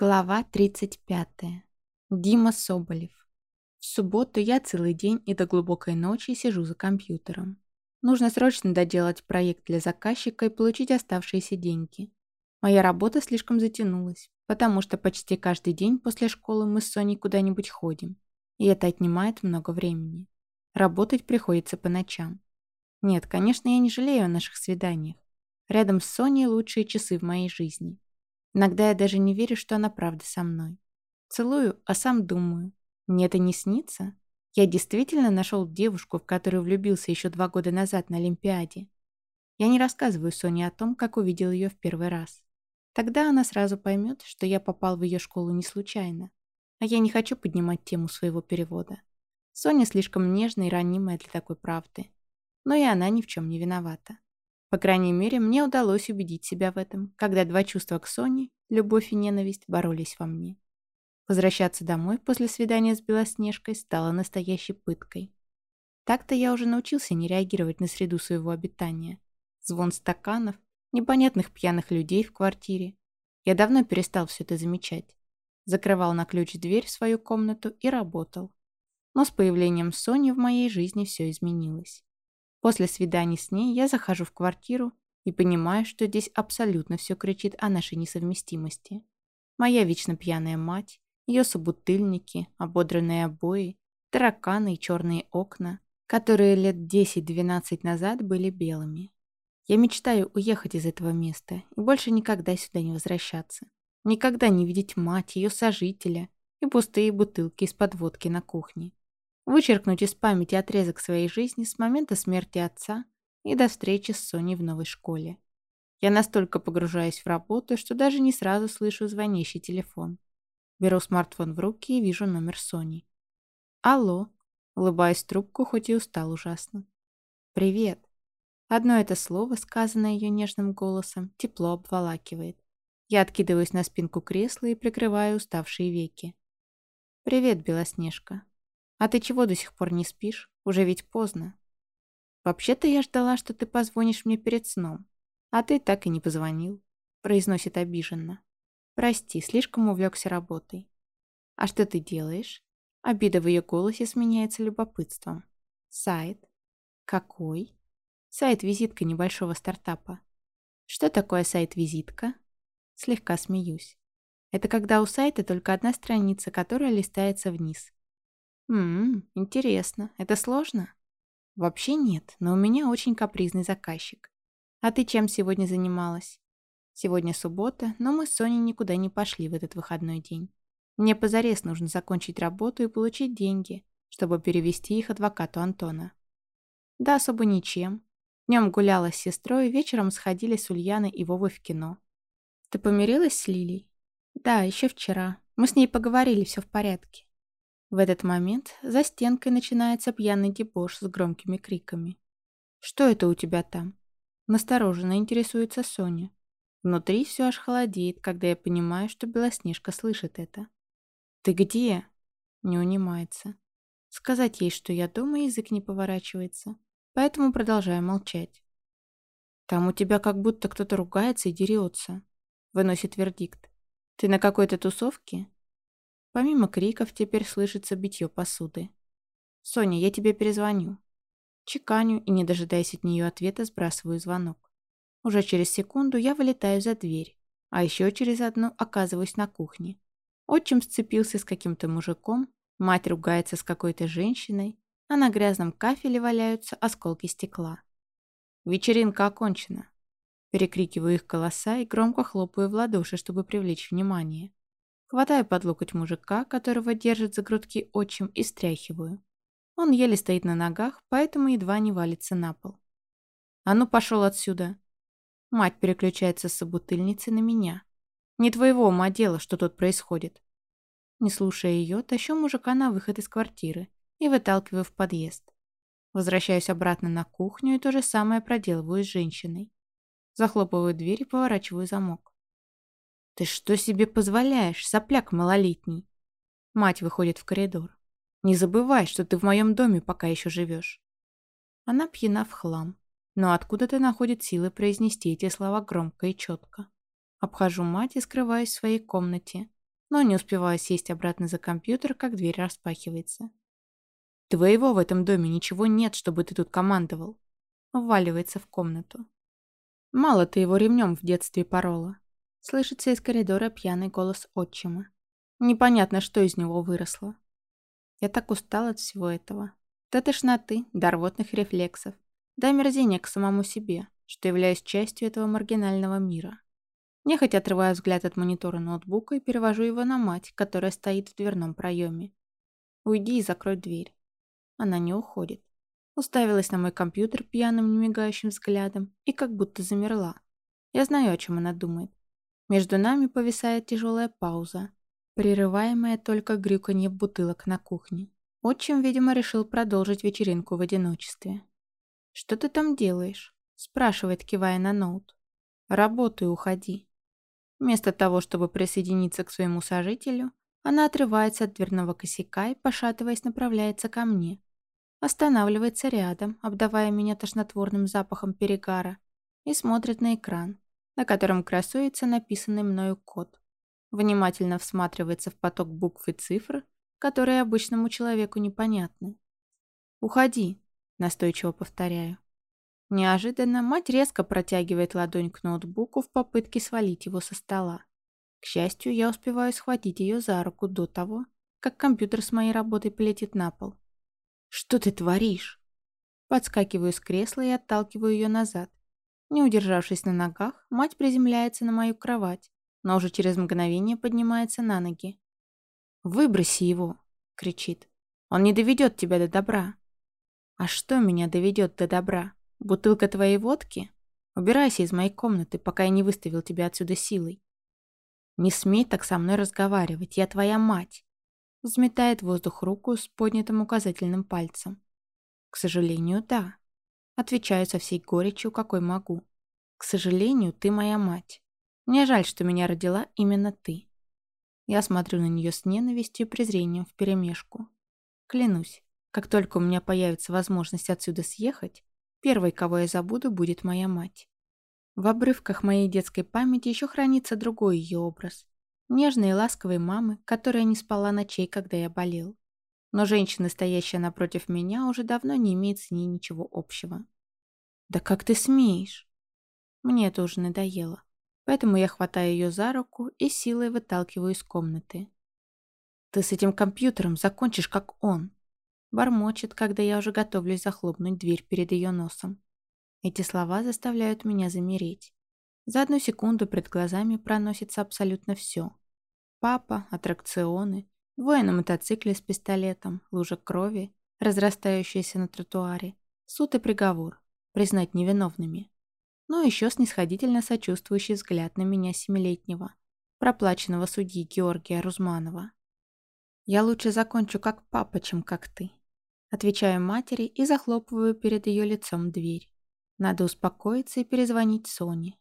Глава 35. Дима Соболев. В субботу я целый день и до глубокой ночи сижу за компьютером. Нужно срочно доделать проект для заказчика и получить оставшиеся деньги. Моя работа слишком затянулась, потому что почти каждый день после школы мы с Соней куда-нибудь ходим. И это отнимает много времени. Работать приходится по ночам. Нет, конечно, я не жалею о наших свиданиях. Рядом с Соней лучшие часы в моей жизни. Иногда я даже не верю, что она правда со мной. Целую, а сам думаю. Мне это не снится? Я действительно нашел девушку, в которую влюбился еще два года назад на Олимпиаде. Я не рассказываю Соне о том, как увидел ее в первый раз. Тогда она сразу поймет, что я попал в ее школу не случайно. А я не хочу поднимать тему своего перевода. Соня слишком нежная и ранимая для такой правды. Но и она ни в чем не виновата. По крайней мере, мне удалось убедить себя в этом, когда два чувства к Соне, любовь и ненависть, боролись во мне. Возвращаться домой после свидания с Белоснежкой стало настоящей пыткой. Так-то я уже научился не реагировать на среду своего обитания. Звон стаканов, непонятных пьяных людей в квартире. Я давно перестал все это замечать. Закрывал на ключ дверь в свою комнату и работал. Но с появлением Сони в моей жизни все изменилось. После свиданий с ней я захожу в квартиру и понимаю, что здесь абсолютно все кричит о нашей несовместимости. Моя вечно пьяная мать, ее собутыльники, ободранные обои, тараканы и черные окна, которые лет 10-12 назад были белыми. Я мечтаю уехать из этого места и больше никогда сюда не возвращаться. Никогда не видеть мать, ее сожителя и пустые бутылки из-под водки на кухне. Вычеркнуть из памяти отрезок своей жизни с момента смерти отца и до встречи с Соней в новой школе. Я настолько погружаюсь в работу, что даже не сразу слышу звонящий телефон. Беру смартфон в руки и вижу номер Сони. «Алло», улыбаюсь трубку, хоть и устал ужасно. «Привет». Одно это слово, сказанное ее нежным голосом, тепло обволакивает. Я откидываюсь на спинку кресла и прикрываю уставшие веки. «Привет, Белоснежка. «А ты чего до сих пор не спишь? Уже ведь поздно». «Вообще-то я ждала, что ты позвонишь мне перед сном. А ты так и не позвонил», — произносит обиженно. «Прости, слишком увлекся работой». «А что ты делаешь?» Обида в ее голосе сменяется любопытством. «Сайт». «Какой?» «Сайт-визитка небольшого стартапа». «Что такое сайт-визитка?» Слегка смеюсь. Это когда у сайта только одна страница, которая листается вниз. «Ммм, интересно. Это сложно?» «Вообще нет, но у меня очень капризный заказчик. А ты чем сегодня занималась?» «Сегодня суббота, но мы с Соней никуда не пошли в этот выходной день. Мне позарез нужно закончить работу и получить деньги, чтобы перевести их адвокату Антона». «Да особо ничем. Днем гуляла с сестрой, вечером сходили с Ульяной и Вовой в кино». «Ты помирилась с Лилей?» «Да, еще вчера. Мы с ней поговорили, все в порядке». В этот момент за стенкой начинается пьяный дебош с громкими криками. «Что это у тебя там?» Настороженно интересуется Соня. Внутри все аж холодеет, когда я понимаю, что Белоснежка слышит это. «Ты где?» Не унимается. Сказать ей, что я дома, язык не поворачивается, поэтому продолжаю молчать. «Там у тебя как будто кто-то ругается и дерется», — выносит вердикт. «Ты на какой-то тусовке?» Помимо криков теперь слышится битье посуды. «Соня, я тебе перезвоню». Чеканю и, не дожидаясь от нее ответа, сбрасываю звонок. Уже через секунду я вылетаю за дверь, а еще через одну оказываюсь на кухне. Отчим сцепился с каким-то мужиком, мать ругается с какой-то женщиной, а на грязном кафеле валяются осколки стекла. Вечеринка окончена. Перекрикиваю их голоса и громко хлопаю в ладоши, чтобы привлечь внимание. Хватаю под локоть мужика, которого держит за грудки отчим, и стряхиваю. Он еле стоит на ногах, поэтому едва не валится на пол. «А ну, пошел отсюда!» Мать переключается с собутыльницы на меня. «Не твоего ума дело, что тут происходит!» Не слушая ее, тащу мужика на выход из квартиры и выталкиваю в подъезд. Возвращаюсь обратно на кухню и то же самое проделываю с женщиной. Захлопываю дверь и поворачиваю замок. «Ты что себе позволяешь, сопляк малолетний?» Мать выходит в коридор. «Не забывай, что ты в моем доме пока еще живешь». Она пьяна в хлам, но откуда-то находит силы произнести эти слова громко и четко. Обхожу мать и скрываюсь в своей комнате, но не успеваю сесть обратно за компьютер, как дверь распахивается. «Твоего в этом доме ничего нет, чтобы ты тут командовал», вваливается в комнату. «Мало ты его ремнем в детстве порола», слышится из коридора пьяный голос отчима. Непонятно, что из него выросло. Я так устал от всего этого. До тошноты, до рвотных рефлексов, до омерзения к самому себе, что являюсь частью этого маргинального мира. Нехотя отрываю взгляд от монитора ноутбука и перевожу его на мать, которая стоит в дверном проеме. «Уйди и закрой дверь». Она не уходит. Уставилась на мой компьютер пьяным, немигающим взглядом и как будто замерла. Я знаю, о чем она думает. Между нами повисает тяжелая пауза, прерываемая только грюканье бутылок на кухне. Отчим, видимо, решил продолжить вечеринку в одиночестве. «Что ты там делаешь?» – спрашивает, кивая на ноут. «Работаю, уходи». Вместо того, чтобы присоединиться к своему сожителю, она отрывается от дверного косяка и, пошатываясь, направляется ко мне. Останавливается рядом, обдавая меня тошнотворным запахом перегара, и смотрит на экран, на котором красуется написанный мною код. Внимательно всматривается в поток букв и цифр, которые обычному человеку непонятны. «Уходи», — настойчиво повторяю. Неожиданно мать резко протягивает ладонь к ноутбуку в попытке свалить его со стола. К счастью, я успеваю схватить ее за руку до того, как компьютер с моей работой полетит на пол. «Что ты творишь?» Подскакиваю с кресла и отталкиваю ее назад. Не удержавшись на ногах, мать приземляется на мою кровать, но уже через мгновение поднимается на ноги. «Выброси его!» — кричит. «Он не доведет тебя до добра». «А что меня доведет до добра?» Бутылка твоей водки? Убирайся из моей комнаты, пока я не выставил тебя отсюда силой. Не смей так со мной разговаривать, я твоя мать. Взметает воздух руку с поднятым указательным пальцем. К сожалению, да. Отвечаю со всей горечью, какой могу. К сожалению, ты моя мать. Мне жаль, что меня родила именно ты. Я смотрю на нее с ненавистью и презрением вперемешку. Клянусь, как только у меня появится возможность отсюда съехать, Первой, кого я забуду, будет моя мать. В обрывках моей детской памяти еще хранится другой ее образ. Нежной и ласковой мамы, которая не спала ночей, когда я болел. Но женщина, стоящая напротив меня, уже давно не имеет с ней ничего общего. «Да как ты смеешь?» Мне это уже надоело, поэтому я хватаю ее за руку и силой выталкиваю из комнаты. «Ты с этим компьютером закончишь, как он», Бормочет, когда я уже готовлюсь захлопнуть дверь перед ее носом. Эти слова заставляют меня замереть. За одну секунду перед глазами проносится абсолютно все. Папа, аттракционы, двое на мотоцикле с пистолетом, лужа крови, разрастающаяся на тротуаре, суд и приговор, признать невиновными. Но еще снисходительно сочувствующий взгляд на меня семилетнего, проплаченного судьи Георгия Рузманова. Я лучше закончу как папа, чем как ты. Отвечаю матери и захлопываю перед ее лицом дверь. Надо успокоиться и перезвонить Соне.